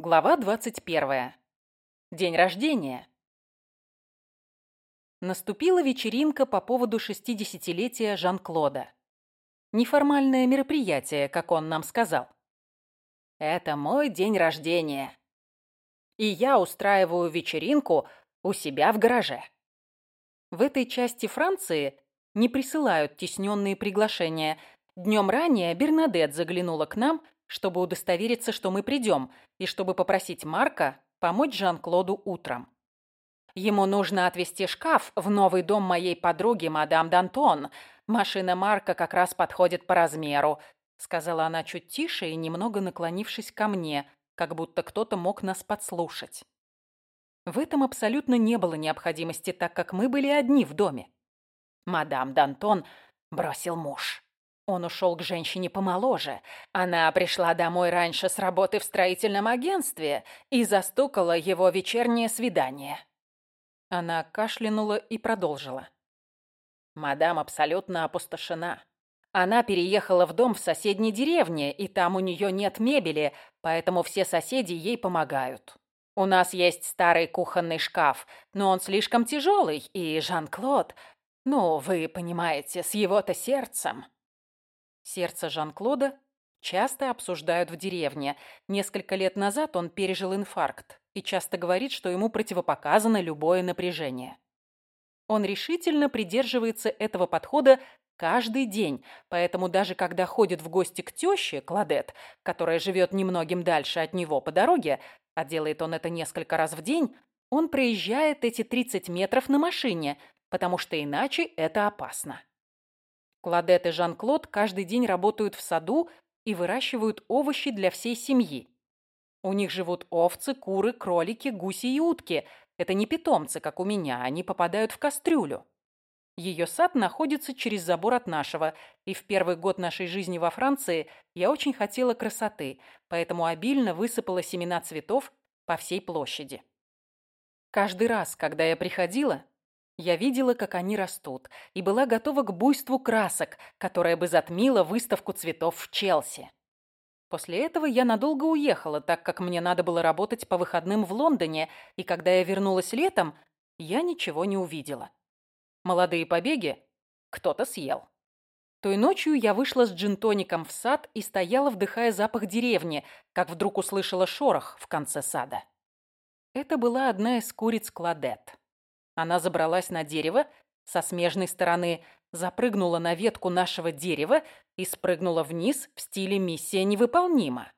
Глава 21. День рождения. Наступила вечеринка по поводу 60-летия Жан-Клода. Неформальное мероприятие, как он нам сказал. Это мой день рождения. И я устраиваю вечеринку у себя в гараже. В этой части Франции не присылают тесненные приглашения. Днем ранее Бернадет заглянула к нам – чтобы удостовериться, что мы придем, и чтобы попросить Марка помочь Жан-Клоду утром. Ему нужно отвезти шкаф в новый дом моей подруги, мадам Д'Антон. Машина Марка как раз подходит по размеру», — сказала она чуть тише и немного наклонившись ко мне, как будто кто-то мог нас подслушать. В этом абсолютно не было необходимости, так как мы были одни в доме. Мадам Д'Антон бросил муж. Он ушел к женщине помоложе. Она пришла домой раньше с работы в строительном агентстве и застукала его вечернее свидание. Она кашлянула и продолжила. Мадам абсолютно опустошена. Она переехала в дом в соседней деревне, и там у нее нет мебели, поэтому все соседи ей помогают. У нас есть старый кухонный шкаф, но он слишком тяжелый, и Жан-Клод, ну, вы понимаете, с его-то сердцем. Сердце Жан-Клода часто обсуждают в деревне. Несколько лет назад он пережил инфаркт и часто говорит, что ему противопоказано любое напряжение. Он решительно придерживается этого подхода каждый день, поэтому даже когда ходит в гости к тёще, Кладет, которая живет немногим дальше от него по дороге, а делает он это несколько раз в день, он проезжает эти 30 метров на машине, потому что иначе это опасно. Кладет и Жан-Клод каждый день работают в саду и выращивают овощи для всей семьи. У них живут овцы, куры, кролики, гуси и утки. Это не питомцы, как у меня, они попадают в кастрюлю. Ее сад находится через забор от нашего, и в первый год нашей жизни во Франции я очень хотела красоты, поэтому обильно высыпала семена цветов по всей площади. Каждый раз, когда я приходила, я видела, как они растут, и была готова к буйству красок, которое бы затмило выставку цветов в Челси. После этого я надолго уехала, так как мне надо было работать по выходным в Лондоне, и когда я вернулась летом, я ничего не увидела. Молодые побеги кто-то съел. Той ночью я вышла с джинтоником в сад и стояла, вдыхая запах деревни, как вдруг услышала шорох в конце сада. Это была одна из куриц Кладет. Она забралась на дерево со смежной стороны, запрыгнула на ветку нашего дерева и спрыгнула вниз в стиле «Миссия невыполнима».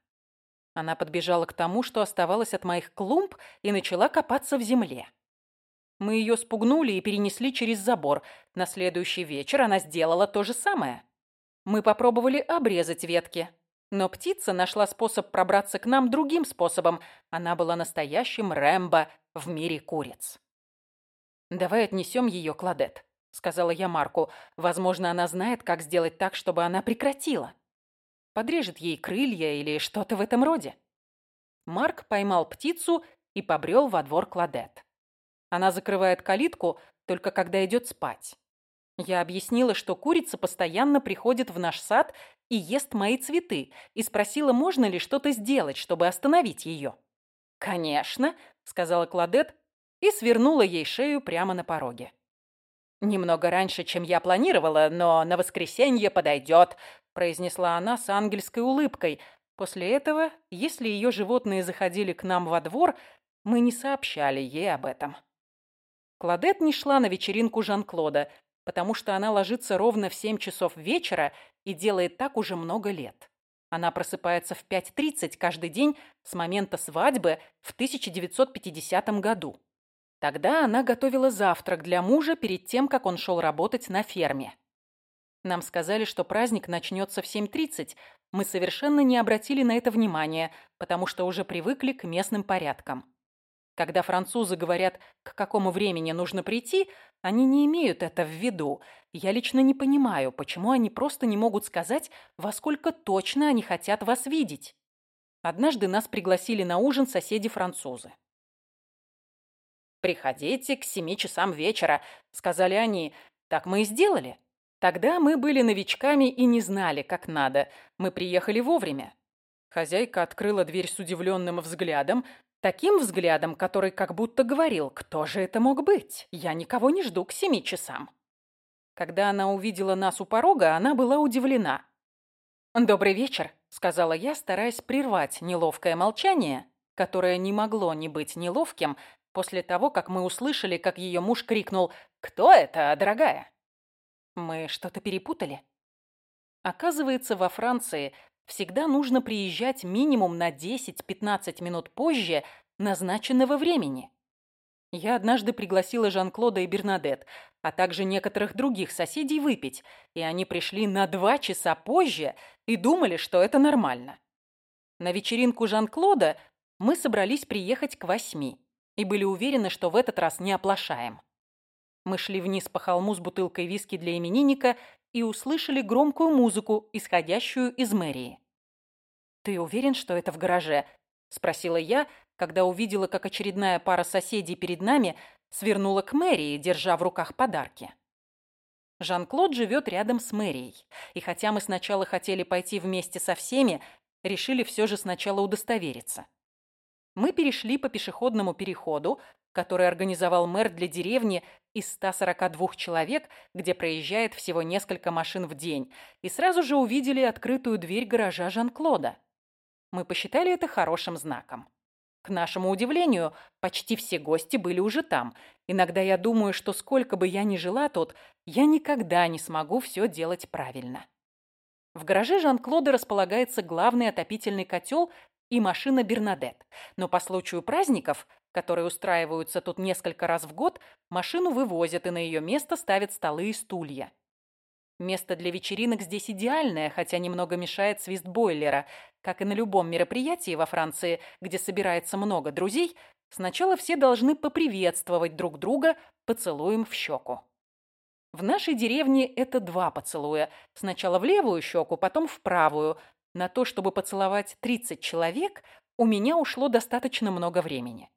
Она подбежала к тому, что оставалось от моих клумб, и начала копаться в земле. Мы ее спугнули и перенесли через забор. На следующий вечер она сделала то же самое. Мы попробовали обрезать ветки, но птица нашла способ пробраться к нам другим способом. Она была настоящим Рэмбо в мире куриц. «Давай отнесем ее, Кладет», — сказала я Марку. «Возможно, она знает, как сделать так, чтобы она прекратила. Подрежет ей крылья или что-то в этом роде». Марк поймал птицу и побрел во двор Кладет. Она закрывает калитку только когда идет спать. Я объяснила, что курица постоянно приходит в наш сад и ест мои цветы, и спросила, можно ли что-то сделать, чтобы остановить ее. «Конечно», — сказала Кладет, и свернула ей шею прямо на пороге. «Немного раньше, чем я планировала, но на воскресенье подойдет», произнесла она с ангельской улыбкой. После этого, если ее животные заходили к нам во двор, мы не сообщали ей об этом. Кладет не шла на вечеринку Жан-Клода, потому что она ложится ровно в семь часов вечера и делает так уже много лет. Она просыпается в 5.30 каждый день с момента свадьбы в 1950 году. Тогда она готовила завтрак для мужа перед тем, как он шел работать на ферме. Нам сказали, что праздник начнется в 7.30. Мы совершенно не обратили на это внимания, потому что уже привыкли к местным порядкам. Когда французы говорят, к какому времени нужно прийти, они не имеют это в виду. Я лично не понимаю, почему они просто не могут сказать, во сколько точно они хотят вас видеть. Однажды нас пригласили на ужин соседи-французы. «Приходите к семи часам вечера», — сказали они. Так мы и сделали. Тогда мы были новичками и не знали, как надо. Мы приехали вовремя. Хозяйка открыла дверь с удивленным взглядом, таким взглядом, который как будто говорил, кто же это мог быть? Я никого не жду к семи часам. Когда она увидела нас у порога, она была удивлена. «Добрый вечер», — сказала я, стараясь прервать неловкое молчание, которое не могло не быть неловким после того, как мы услышали, как ее муж крикнул «Кто это, дорогая?» Мы что-то перепутали? Оказывается, во Франции всегда нужно приезжать минимум на 10-15 минут позже назначенного времени. Я однажды пригласила Жан-Клода и Бернадет, а также некоторых других соседей выпить, и они пришли на два часа позже и думали, что это нормально. На вечеринку Жан-Клода мы собрались приехать к восьми и были уверены, что в этот раз не оплошаем. Мы шли вниз по холму с бутылкой виски для именинника и услышали громкую музыку, исходящую из мэрии. «Ты уверен, что это в гараже?» – спросила я, когда увидела, как очередная пара соседей перед нами свернула к мэрии, держа в руках подарки. Жан-Клод живет рядом с мэрией, и хотя мы сначала хотели пойти вместе со всеми, решили все же сначала удостовериться. Мы перешли по пешеходному переходу, который организовал мэр для деревни из 142 человек, где проезжает всего несколько машин в день, и сразу же увидели открытую дверь гаража Жан-Клода. Мы посчитали это хорошим знаком. К нашему удивлению, почти все гости были уже там. Иногда я думаю, что сколько бы я ни жила тут, я никогда не смогу все делать правильно. В гараже Жан-Клода располагается главный отопительный котел и машина Бернадет. Но по случаю праздников, которые устраиваются тут несколько раз в год, машину вывозят и на ее место ставят столы и стулья. Место для вечеринок здесь идеальное, хотя немного мешает свист бойлера. Как и на любом мероприятии во Франции, где собирается много друзей, сначала все должны поприветствовать друг друга поцелуем в щеку. В нашей деревне это два поцелуя. Сначала в левую щеку, потом в правую. На то, чтобы поцеловать 30 человек, у меня ушло достаточно много времени.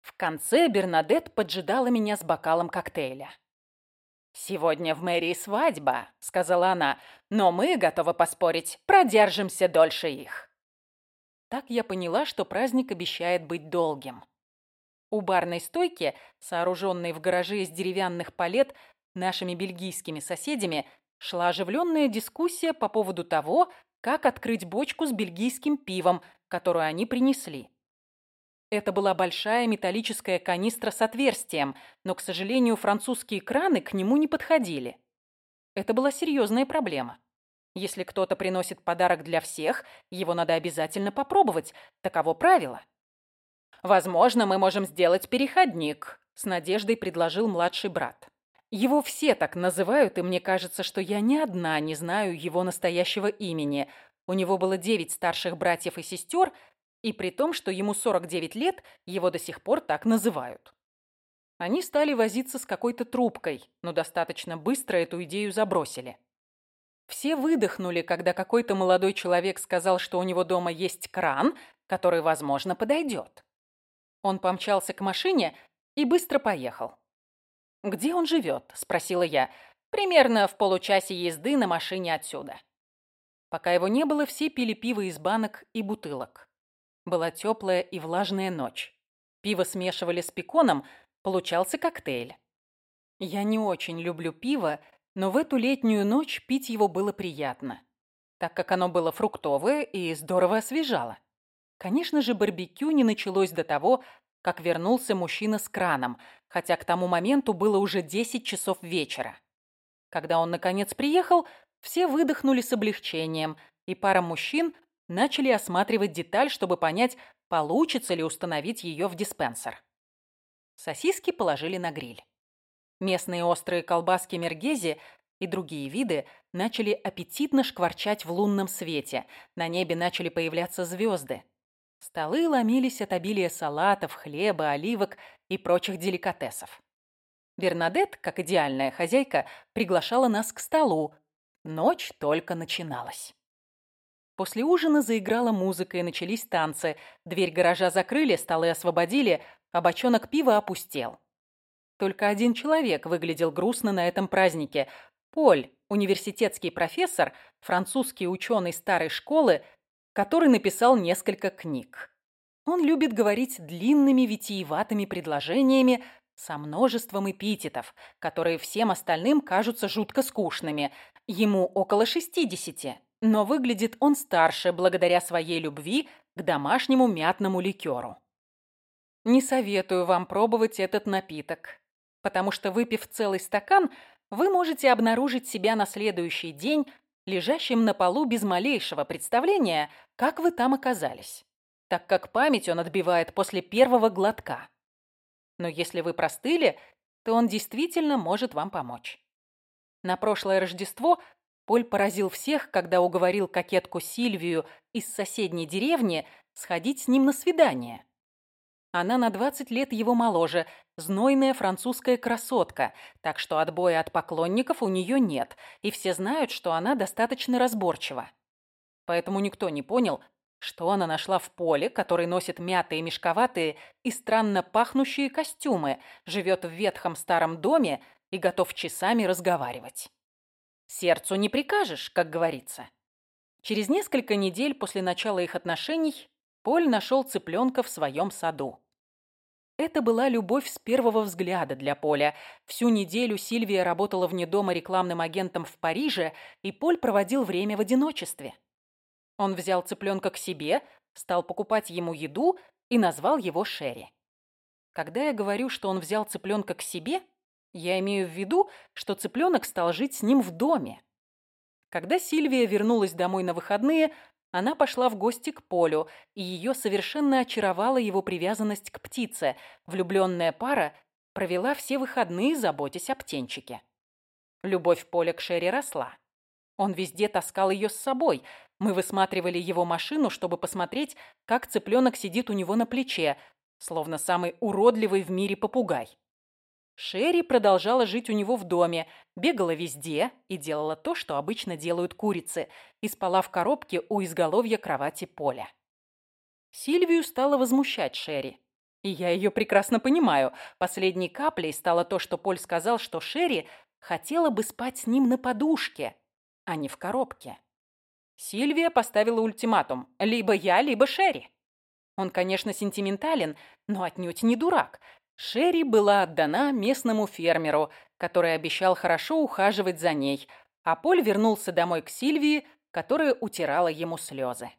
В конце Бернадет поджидала меня с бокалом коктейля. «Сегодня в мэрии свадьба», — сказала она, «но мы, готовы поспорить, продержимся дольше их». Так я поняла, что праздник обещает быть долгим. У барной стойки, сооруженной в гараже из деревянных палет нашими бельгийскими соседями, шла оживленная дискуссия по поводу того, как открыть бочку с бельгийским пивом, которую они принесли. Это была большая металлическая канистра с отверстием, но, к сожалению, французские краны к нему не подходили. Это была серьезная проблема. Если кто-то приносит подарок для всех, его надо обязательно попробовать. Таково правило. «Возможно, мы можем сделать переходник», — с надеждой предложил младший брат. Его все так называют, и мне кажется, что я ни одна не знаю его настоящего имени. У него было девять старших братьев и сестер, и при том, что ему 49 лет, его до сих пор так называют. Они стали возиться с какой-то трубкой, но достаточно быстро эту идею забросили. Все выдохнули, когда какой-то молодой человек сказал, что у него дома есть кран, который, возможно, подойдет. Он помчался к машине и быстро поехал. «Где он живет?» – спросила я. «Примерно в получасе езды на машине отсюда». Пока его не было, все пили пиво из банок и бутылок. Была теплая и влажная ночь. Пиво смешивали с пеконом, получался коктейль. Я не очень люблю пиво, но в эту летнюю ночь пить его было приятно, так как оно было фруктовое и здорово освежало. Конечно же, барбекю не началось до того, как вернулся мужчина с краном, хотя к тому моменту было уже 10 часов вечера. Когда он, наконец, приехал, все выдохнули с облегчением, и пара мужчин начали осматривать деталь, чтобы понять, получится ли установить ее в диспенсер. Сосиски положили на гриль. Местные острые колбаски мергези и другие виды начали аппетитно шкварчать в лунном свете. На небе начали появляться звезды. Столы ломились от обилия салатов, хлеба, оливок и прочих деликатесов. Бернадет, как идеальная хозяйка, приглашала нас к столу. Ночь только начиналась. После ужина заиграла музыка и начались танцы. Дверь гаража закрыли, столы освободили, а бочонок пива опустел. Только один человек выглядел грустно на этом празднике. Поль, университетский профессор, французский ученый старой школы, который написал несколько книг. Он любит говорить длинными витиеватыми предложениями со множеством эпитетов, которые всем остальным кажутся жутко скучными. Ему около 60, но выглядит он старше благодаря своей любви к домашнему мятному ликеру. Не советую вам пробовать этот напиток, потому что, выпив целый стакан, вы можете обнаружить себя на следующий день лежащим на полу без малейшего представления, как вы там оказались, так как память он отбивает после первого глотка. Но если вы простыли, то он действительно может вам помочь. На прошлое Рождество Поль поразил всех, когда уговорил кокетку Сильвию из соседней деревни сходить с ним на свидание. Она на 20 лет его моложе, знойная французская красотка, так что отбоя от поклонников у нее нет, и все знают, что она достаточно разборчива. Поэтому никто не понял, что она нашла в поле, который носит мятые, мешковатые и странно пахнущие костюмы, живет в ветхом старом доме и готов часами разговаривать. Сердцу не прикажешь, как говорится. Через несколько недель после начала их отношений Поль нашел цыпленка в своем саду. Это была любовь с первого взгляда для Поля. Всю неделю Сильвия работала вне дома рекламным агентом в Париже, и Поль проводил время в одиночестве. Он взял цыпленка к себе, стал покупать ему еду и назвал его Шерри. Когда я говорю, что он взял цыпленка к себе, я имею в виду, что цыпленок стал жить с ним в доме. Когда Сильвия вернулась домой на выходные, она пошла в гости к Полю, и ее совершенно очаровала его привязанность к птице. Влюбленная пара провела все выходные, заботясь о птенчике. Любовь Поля к Шерри росла. Он везде таскал ее с собой. Мы высматривали его машину, чтобы посмотреть, как цыпленок сидит у него на плече, словно самый уродливый в мире попугай. Шерри продолжала жить у него в доме, бегала везде и делала то, что обычно делают курицы, и спала в коробке у изголовья кровати Поля. Сильвию стало возмущать Шерри. И я ее прекрасно понимаю. Последней каплей стало то, что Поль сказал, что Шерри хотела бы спать с ним на подушке, а не в коробке. Сильвия поставила ультиматум. Либо я, либо Шерри. Он, конечно, сентиментален, но отнюдь не дурак. Шерри была отдана местному фермеру, который обещал хорошо ухаживать за ней, а Поль вернулся домой к Сильвии, которая утирала ему слезы.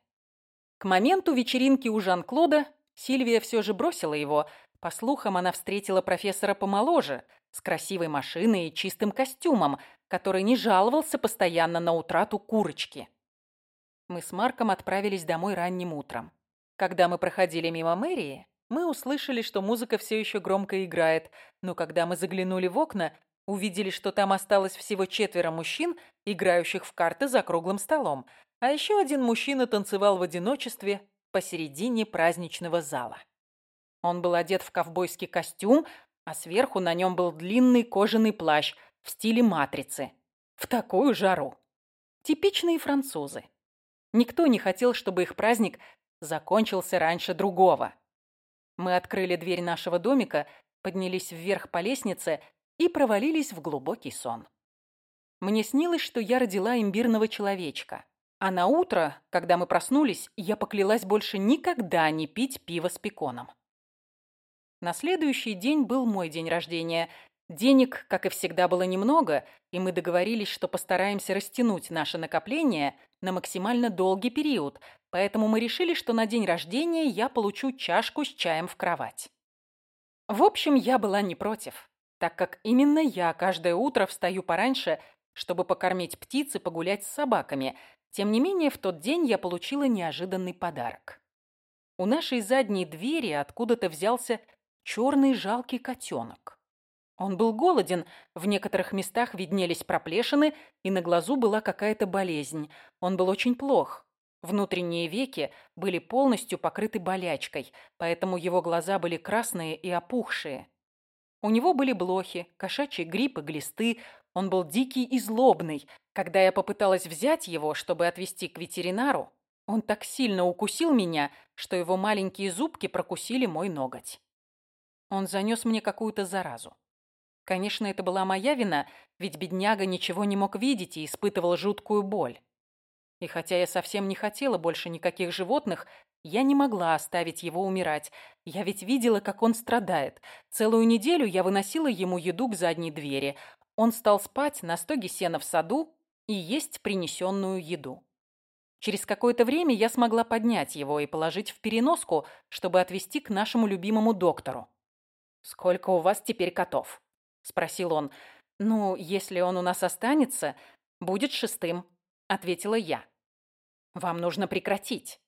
К моменту вечеринки у Жан-Клода Сильвия все же бросила его. По слухам, она встретила профессора помоложе, с красивой машиной и чистым костюмом, который не жаловался постоянно на утрату курочки. Мы с Марком отправились домой ранним утром. Когда мы проходили мимо мэрии, мы услышали, что музыка все еще громко играет, но когда мы заглянули в окна, увидели, что там осталось всего четверо мужчин, играющих в карты за круглым столом, а еще один мужчина танцевал в одиночестве посередине праздничного зала. Он был одет в ковбойский костюм, а сверху на нем был длинный кожаный плащ в стиле матрицы. В такую жару. Типичные французы. Никто не хотел, чтобы их праздник закончился раньше другого. Мы открыли дверь нашего домика, поднялись вверх по лестнице и провалились в глубокий сон. Мне снилось, что я родила имбирного человечка. А на утро, когда мы проснулись, я поклялась больше никогда не пить пиво с пеконом. На следующий день был мой день рождения. Денег, как и всегда, было немного, и мы договорились, что постараемся растянуть наше накопление на максимально долгий период, поэтому мы решили, что на день рождения я получу чашку с чаем в кровать. В общем, я была не против, так как именно я каждое утро встаю пораньше, чтобы покормить птиц и погулять с собаками. Тем не менее, в тот день я получила неожиданный подарок. У нашей задней двери откуда-то взялся черный жалкий котенок. Он был голоден, в некоторых местах виднелись проплешины, и на глазу была какая-то болезнь. Он был очень плох. Внутренние веки были полностью покрыты болячкой, поэтому его глаза были красные и опухшие. У него были блохи, кошачий грипп и глисты. Он был дикий и злобный. Когда я попыталась взять его, чтобы отвезти к ветеринару, он так сильно укусил меня, что его маленькие зубки прокусили мой ноготь. Он занес мне какую-то заразу. Конечно, это была моя вина, ведь бедняга ничего не мог видеть и испытывал жуткую боль. И хотя я совсем не хотела больше никаких животных, я не могла оставить его умирать. Я ведь видела, как он страдает. Целую неделю я выносила ему еду к задней двери. Он стал спать на стоге сена в саду и есть принесенную еду. Через какое-то время я смогла поднять его и положить в переноску, чтобы отвезти к нашему любимому доктору. «Сколько у вас теперь котов?» – спросил он. «Ну, если он у нас останется, будет шестым», – ответила я. «Вам нужно прекратить.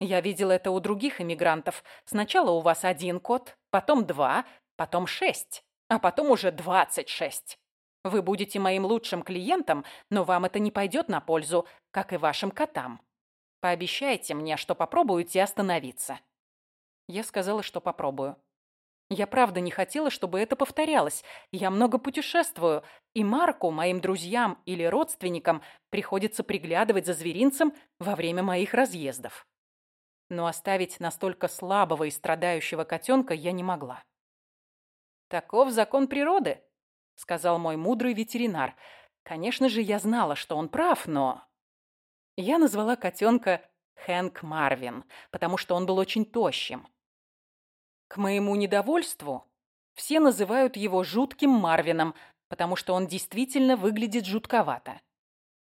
Я видела это у других иммигрантов. Сначала у вас один кот, потом два, потом шесть, а потом уже двадцать шесть. Вы будете моим лучшим клиентом, но вам это не пойдет на пользу, как и вашим котам. Пообещайте мне, что попробуете остановиться». Я сказала, что попробую. Я правда не хотела, чтобы это повторялось. Я много путешествую, и Марку, моим друзьям или родственникам, приходится приглядывать за зверинцем во время моих разъездов. Но оставить настолько слабого и страдающего котенка я не могла. «Таков закон природы», — сказал мой мудрый ветеринар. Конечно же, я знала, что он прав, но... Я назвала котенка Хэнк Марвин, потому что он был очень тощим. К моему недовольству все называют его жутким Марвином, потому что он действительно выглядит жутковато.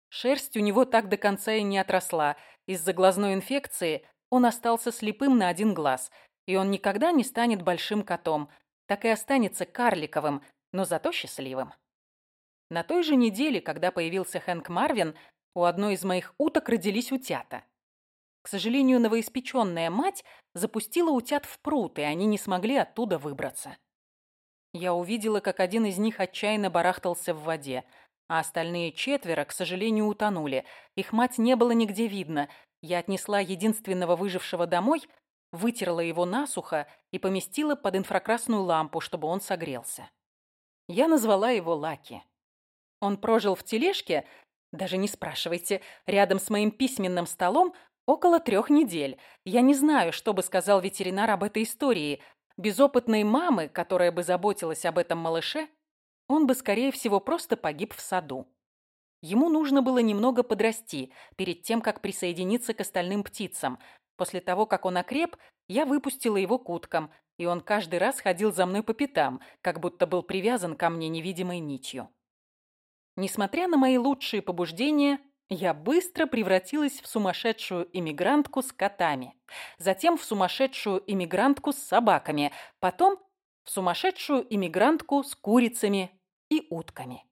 Шерсть у него так до конца и не отросла. Из-за глазной инфекции он остался слепым на один глаз, и он никогда не станет большим котом, так и останется карликовым, но зато счастливым. На той же неделе, когда появился Хэнк Марвин, у одной из моих уток родились утята. К сожалению, новоиспеченная мать запустила утят в пруд, и они не смогли оттуда выбраться. Я увидела, как один из них отчаянно барахтался в воде, а остальные четверо, к сожалению, утонули. Их мать не было нигде видно. Я отнесла единственного выжившего домой, вытерла его насухо и поместила под инфракрасную лампу, чтобы он согрелся. Я назвала его Лаки. Он прожил в тележке, даже не спрашивайте, рядом с моим письменным столом около трех недель. Я не знаю, что бы сказал ветеринар об этой истории. Без опытной мамы, которая бы заботилась об этом малыше, он бы, скорее всего, просто погиб в саду. Ему нужно было немного подрасти перед тем, как присоединиться к остальным птицам. После того, как он окреп, я выпустила его к уткам, и он каждый раз ходил за мной по пятам, как будто был привязан ко мне невидимой нитью. Несмотря на мои лучшие побуждения, я быстро превратилась в сумасшедшую иммигрантку с котами, затем в сумасшедшую иммигрантку с собаками, потом в сумасшедшую иммигрантку с курицами и утками.